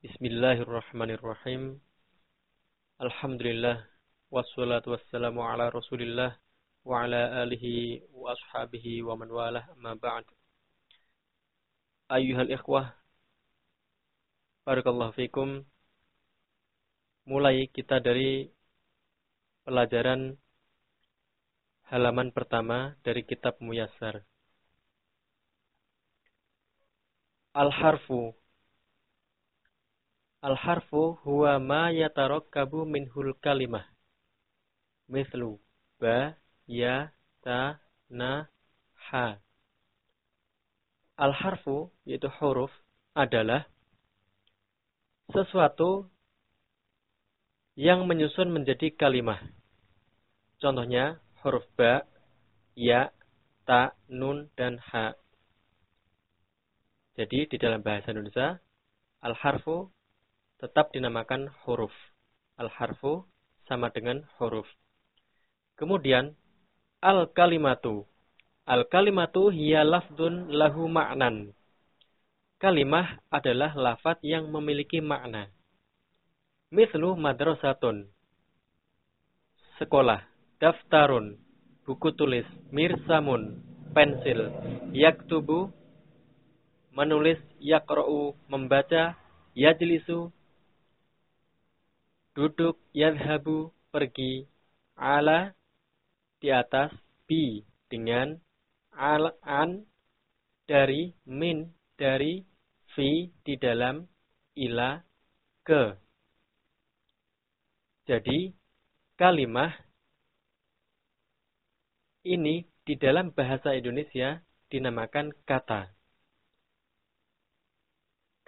Bismillahirrahmanirrahim. Alhamdulillah wassalatu wassalamu ala Rasulillah wa ala alihi wa ashabihi wa man walah amma ba'd. Ayyuhal ikhwah Barakallahu fikum. Mulai kita dari pelajaran halaman pertama dari kitab Muyassar. Al-harfu Al-harfu huwa ma yatarakkabu minhul kalimah. Mislu ba, ya, ta, na, ha. Al-harfu, yaitu huruf, adalah sesuatu yang menyusun menjadi kalimah. Contohnya huruf ba, ya, ta, nun, dan ha. Jadi di dalam bahasa Indonesia, al-harfu tetap dinamakan huruf. Al-harfu sama dengan huruf. Kemudian, al-kalimatu. Al-kalimatu hiya lafdun lahu ma'nan. Kalimah adalah lafat yang memiliki makna. Mislu madrasatun. Sekolah. Daftarun. Buku tulis. Mirsamun. Pensil. Yaktubu. Menulis. Yakro'u. Membaca. Yajlisu duduk yadhabu pergi. Ala di atas bi dengan al an dari min dari fi di dalam ila ke. Jadi kalimah ini di dalam bahasa Indonesia dinamakan kata.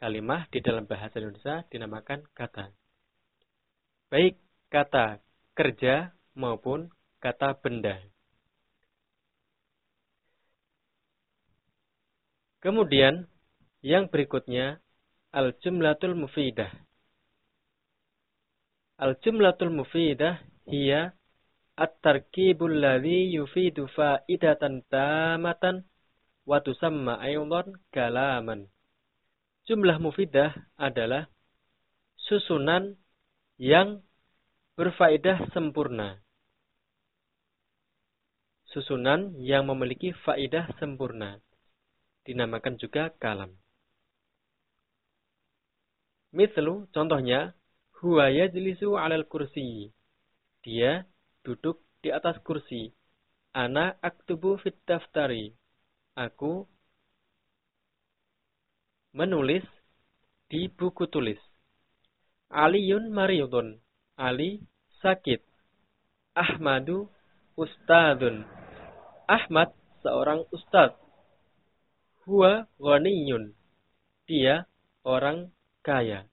Kalimah di dalam bahasa Indonesia dinamakan kata baik kata kerja maupun kata benda. Kemudian yang berikutnya al-jumlatul mufidah. Al-jumlatul mufidah hiya at-tarkibul ladzi yufidu fa'idatan tamatan wa tusamma aydan kalaman. Jumlah mufidah adalah susunan yang berfaedah sempurna. Susunan yang memiliki faedah sempurna. Dinamakan juga kalam. Mislu, contohnya, huwa yajlisu alal kursi. Dia duduk di atas kursi. Ana aktubu fit daftari. Aku menulis di buku tulis. Aliun mariudun. Ali sakit. Ahmadu ustadun. Ahmad seorang ustad. Huwa ghaniyun. Dia orang kaya.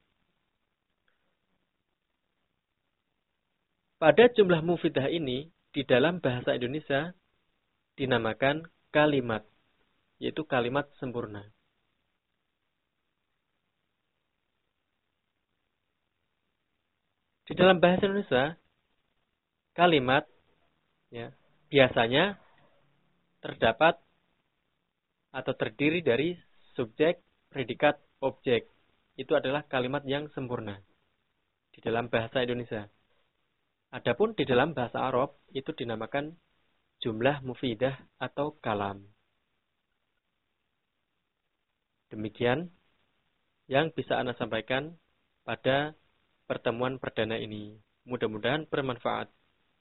Pada jumlah mufidah ini, di dalam bahasa Indonesia, dinamakan kalimat, yaitu kalimat sempurna. Di dalam bahasa Indonesia, kalimat ya, biasanya terdapat atau terdiri dari subjek, predikat, objek. Itu adalah kalimat yang sempurna di dalam bahasa Indonesia. Adapun di dalam bahasa Arab itu dinamakan jumlah mufidah atau kalam. Demikian yang bisa Anda sampaikan pada pertemuan perdana ini. Mudah-mudahan bermanfaat.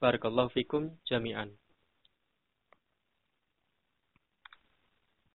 Barakallahu fikum jami'an.